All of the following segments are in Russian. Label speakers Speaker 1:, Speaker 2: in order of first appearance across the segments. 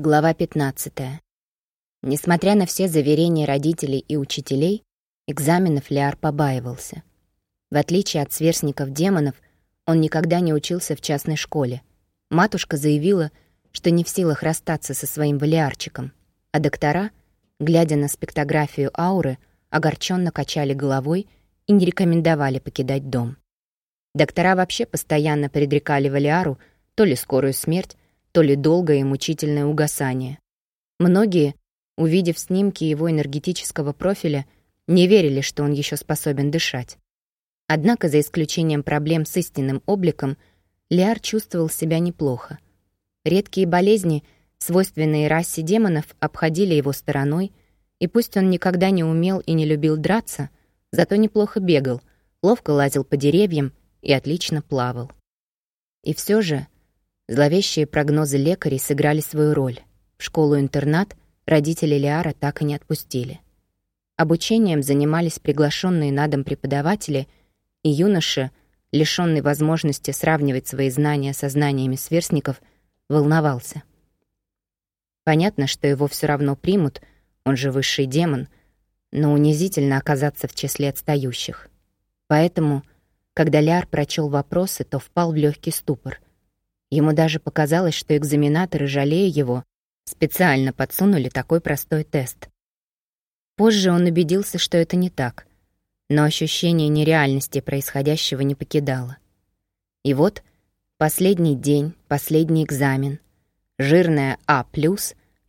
Speaker 1: Глава 15. Несмотря на все заверения родителей и учителей, экзаменов Лиар побаивался. В отличие от сверстников демонов, он никогда не учился в частной школе. Матушка заявила, что не в силах расстаться со своим валиарчиком, а доктора, глядя на спектографию ауры, огорченно качали головой и не рекомендовали покидать дом. Доктора вообще постоянно предрекали Валиару то ли скорую смерть, то ли долгое и мучительное угасание. Многие, увидев снимки его энергетического профиля, не верили, что он еще способен дышать. Однако, за исключением проблем с истинным обликом, Лиар чувствовал себя неплохо. Редкие болезни, свойственные расе демонов, обходили его стороной, и пусть он никогда не умел и не любил драться, зато неплохо бегал, ловко лазил по деревьям и отлично плавал. И все же Зловещие прогнозы лекарей сыграли свою роль. В школу-интернат родители Лиара так и не отпустили. Обучением занимались приглашенные на дом преподаватели, и юноша, лишённый возможности сравнивать свои знания со знаниями сверстников, волновался. Понятно, что его все равно примут, он же высший демон, но унизительно оказаться в числе отстающих. Поэтому, когда Ляр прочел вопросы, то впал в легкий ступор — Ему даже показалось, что экзаменаторы, жалея его, специально подсунули такой простой тест. Позже он убедился, что это не так, но ощущение нереальности происходящего не покидало. И вот последний день, последний экзамен. Жирная А+,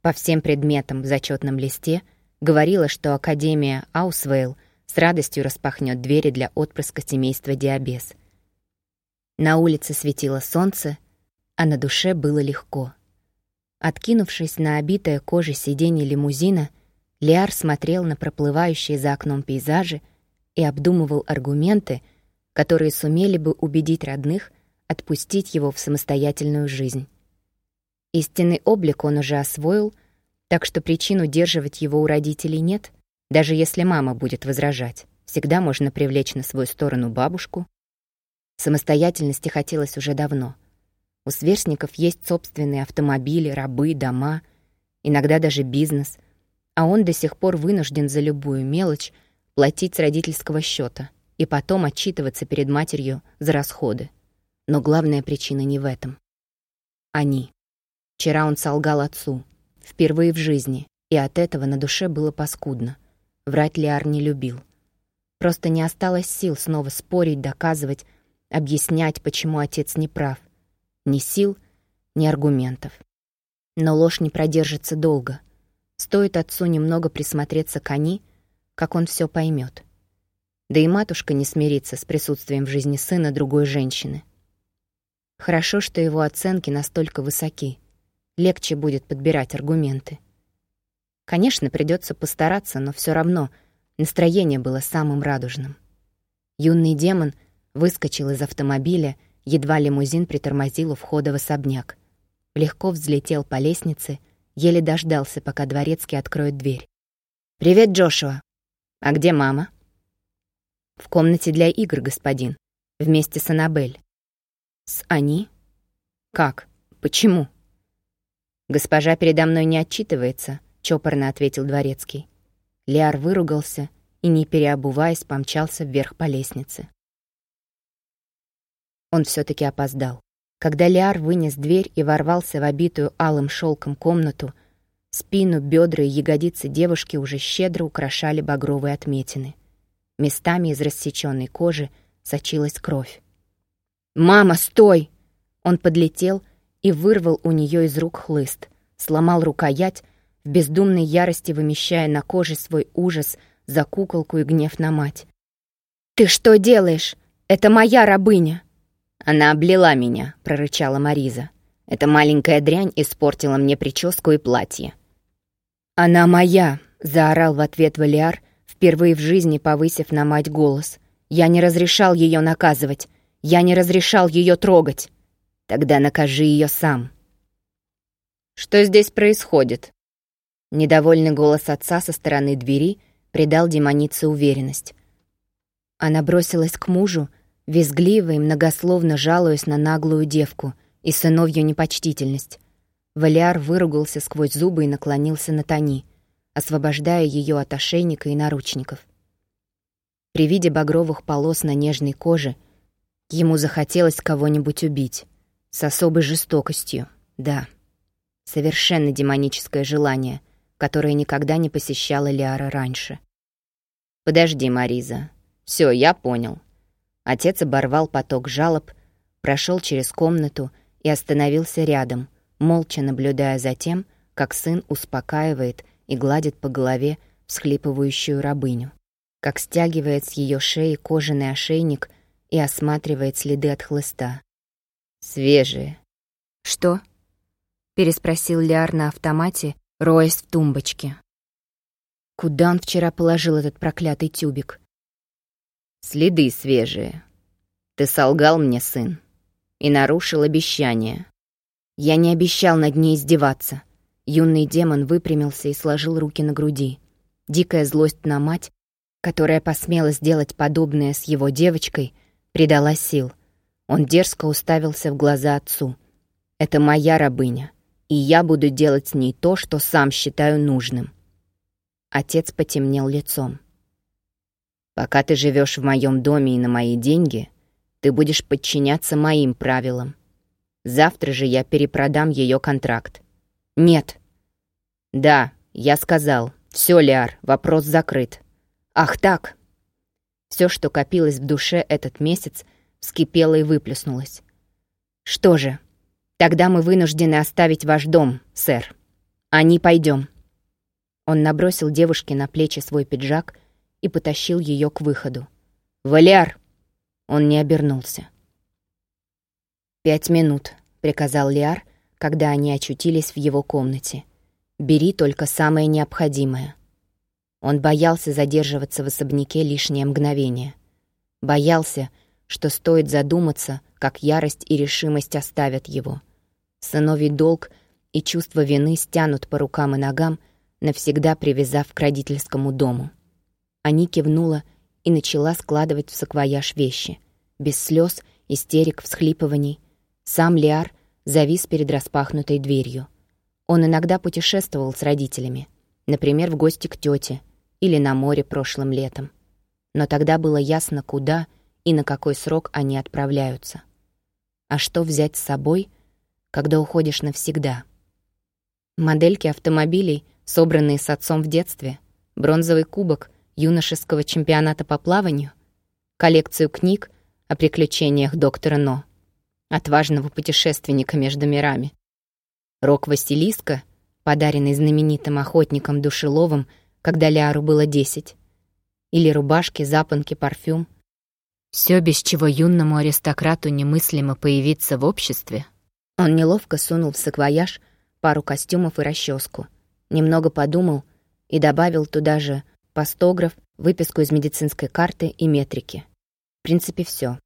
Speaker 1: по всем предметам в зачетном листе, говорила, что Академия Аусвейл с радостью распахнет двери для отпрыска семейства Диабес. На улице светило солнце, а на душе было легко. Откинувшись на обитое кожей сиденье лимузина, Лиар смотрел на проплывающие за окном пейзажи и обдумывал аргументы, которые сумели бы убедить родных отпустить его в самостоятельную жизнь. Истинный облик он уже освоил, так что причин удерживать его у родителей нет, даже если мама будет возражать. Всегда можно привлечь на свою сторону бабушку. Самостоятельности хотелось уже давно — у сверстников есть собственные автомобили, рабы, дома, иногда даже бизнес, а он до сих пор вынужден за любую мелочь платить с родительского счета и потом отчитываться перед матерью за расходы. Но главная причина не в этом. Они. Вчера он солгал отцу, впервые в жизни, и от этого на душе было паскудно. Врать Лиар не любил. Просто не осталось сил снова спорить, доказывать, объяснять, почему отец не прав. Ни сил, ни аргументов. Но ложь не продержится долго. Стоит отцу немного присмотреться к Ани, как он все поймет. Да и матушка не смирится с присутствием в жизни сына другой женщины. Хорошо, что его оценки настолько высоки. Легче будет подбирать аргументы. Конечно, придется постараться, но все равно настроение было самым радужным. Юный демон выскочил из автомобиля Едва лимузин притормозил у входа в особняк. Легко взлетел по лестнице, еле дождался, пока дворецкий откроет дверь. «Привет, Джошуа! А где мама?» «В комнате для игр, господин. Вместе с Аннабель». «С Ани? Как? Почему?» «Госпожа передо мной не отчитывается», — чопорно ответил дворецкий. Лиар выругался и, не переобуваясь, помчался вверх по лестнице. Он все таки опоздал. Когда Лиар вынес дверь и ворвался в обитую алым шелком комнату, спину, бедра и ягодицы девушки уже щедро украшали багровые отметины. Местами из рассеченной кожи сочилась кровь. «Мама, стой!» Он подлетел и вырвал у нее из рук хлыст, сломал рукоять, в бездумной ярости вымещая на коже свой ужас за куколку и гнев на мать. «Ты что делаешь? Это моя рабыня!» «Она облила меня», — прорычала Мариза. «Эта маленькая дрянь испортила мне прическу и платье». «Она моя», — заорал в ответ Валиар, впервые в жизни повысив на мать голос. «Я не разрешал ее наказывать. Я не разрешал ее трогать. Тогда накажи ее сам». «Что здесь происходит?» Недовольный голос отца со стороны двери придал демонице уверенность. Она бросилась к мужу, визгливо и многословно жалуясь на наглую девку и сыновью непочтительность. Валиар выругался сквозь зубы и наклонился на Тони, освобождая ее от ошейника и наручников. При виде багровых полос на нежной коже ему захотелось кого-нибудь убить. С особой жестокостью, да. Совершенно демоническое желание, которое никогда не посещало Лиара раньше. «Подожди, Мариза. Все, я понял». Отец оборвал поток жалоб, прошел через комнату и остановился рядом, молча наблюдая за тем, как сын успокаивает и гладит по голове всхлипывающую рабыню, как стягивает с ее шеи кожаный ошейник и осматривает следы от хлыста. «Свежие». «Что?» — переспросил Ляр на автомате, роясь в тумбочке. Куда он вчера положил этот проклятый тюбик? «Следы свежие. Ты солгал мне, сын, и нарушил обещание. Я не обещал над ней издеваться». Юный демон выпрямился и сложил руки на груди. Дикая злость на мать, которая посмела сделать подобное с его девочкой, придала сил. Он дерзко уставился в глаза отцу. «Это моя рабыня, и я буду делать с ней то, что сам считаю нужным». Отец потемнел лицом. «Пока ты живешь в моем доме и на мои деньги, ты будешь подчиняться моим правилам. Завтра же я перепродам ее контракт. Нет. Да, я сказал. Все, Лиар, вопрос закрыт. Ах так. Все, что копилось в душе этот месяц, вскипело и выплеснулось. Что же, тогда мы вынуждены оставить ваш дом, сэр. Они пойдем. Он набросил девушке на плечи свой пиджак и потащил ее к выходу. «Валиар!» Он не обернулся. «Пять минут», — приказал Лиар, когда они очутились в его комнате. «Бери только самое необходимое». Он боялся задерживаться в особняке лишнее мгновение. Боялся, что стоит задуматься, как ярость и решимость оставят его. Сыновий долг и чувство вины стянут по рукам и ногам, навсегда привязав к родительскому дому. Они кивнула и начала складывать в саквояж вещи. Без слез, истерик, всхлипываний. Сам Лиар завис перед распахнутой дверью. Он иногда путешествовал с родителями, например, в гости к тете или на море прошлым летом. Но тогда было ясно, куда и на какой срок они отправляются. А что взять с собой, когда уходишь навсегда? Модельки автомобилей, собранные с отцом в детстве, бронзовый кубок юношеского чемпионата по плаванию, коллекцию книг о приключениях доктора Но — отважного путешественника между мирами. Рог Василиска, подаренный знаменитым охотником Душеловым, когда Ляру было десять. Или рубашки, запонки, парфюм. Все, без чего юному аристократу немыслимо появиться в обществе. Он неловко сунул в саквояж пару костюмов и расческу, немного подумал и добавил туда же постограф, выписку из медицинской карты и метрики. В принципе, все.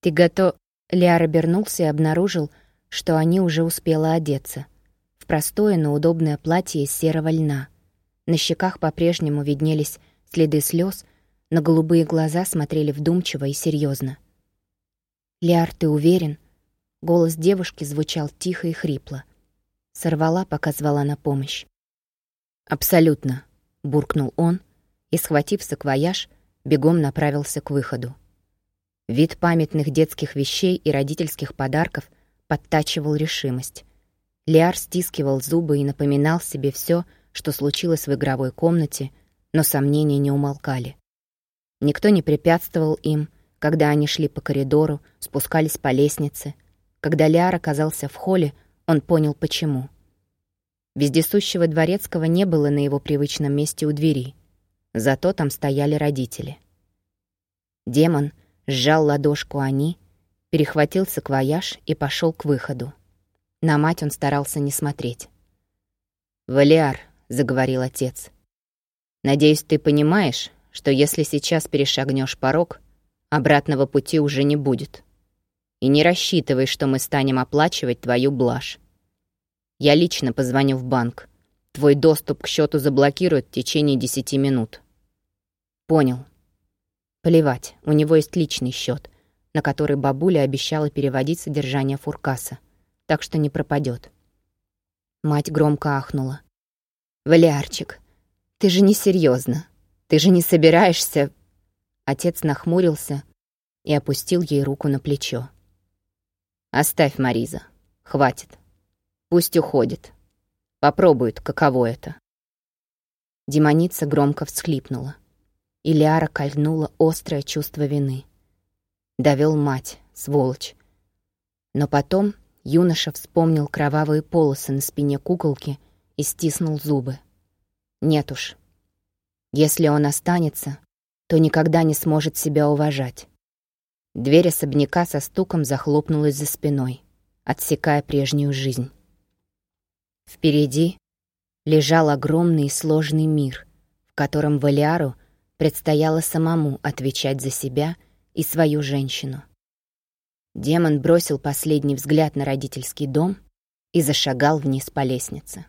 Speaker 1: «Ты готов...» Лиар обернулся и обнаружил, что они уже успела одеться. В простое, но удобное платье из серого льна. На щеках по-прежнему виднелись следы слез, но голубые глаза смотрели вдумчиво и серьезно. «Лиар, ты уверен?» Голос девушки звучал тихо и хрипло. Сорвала, пока звала на помощь. «Абсолютно», — буркнул он и, схватив саквояж, бегом направился к выходу. Вид памятных детских вещей и родительских подарков подтачивал решимость. Лиар стискивал зубы и напоминал себе все, что случилось в игровой комнате, но сомнения не умолкали. Никто не препятствовал им, когда они шли по коридору, спускались по лестнице. Когда Лиар оказался в холле, он понял, почему. Вездесущего дворецкого не было на его привычном месте у двери. Зато там стояли родители. Демон — сжал ладошку Ани, перехватил саквояж и пошел к выходу. На мать он старался не смотреть. «Валиар», — заговорил отец, — «надеюсь, ты понимаешь, что если сейчас перешагнешь порог, обратного пути уже не будет. И не рассчитывай, что мы станем оплачивать твою блажь. Я лично позвоню в банк. Твой доступ к счету заблокируют в течение десяти минут». «Понял», Плевать, у него есть личный счет, на который бабуля обещала переводить содержание фуркаса, так что не пропадет. Мать громко ахнула. «Валиарчик, ты же не серьезно. Ты же не собираешься...» Отец нахмурился и опустил ей руку на плечо. «Оставь, Мариза. Хватит. Пусть уходит. Попробует, каково это». Демоница громко всхлипнула. И Лиара кольнула острое чувство вины. Довел мать, сволочь. Но потом юноша вспомнил кровавые полосы на спине куколки и стиснул зубы. Нет уж. Если он останется, то никогда не сможет себя уважать. Дверь особняка со стуком захлопнулась за спиной, отсекая прежнюю жизнь. Впереди лежал огромный и сложный мир, в котором Валиару предстояло самому отвечать за себя и свою женщину. Демон бросил последний взгляд на родительский дом и зашагал вниз по лестнице.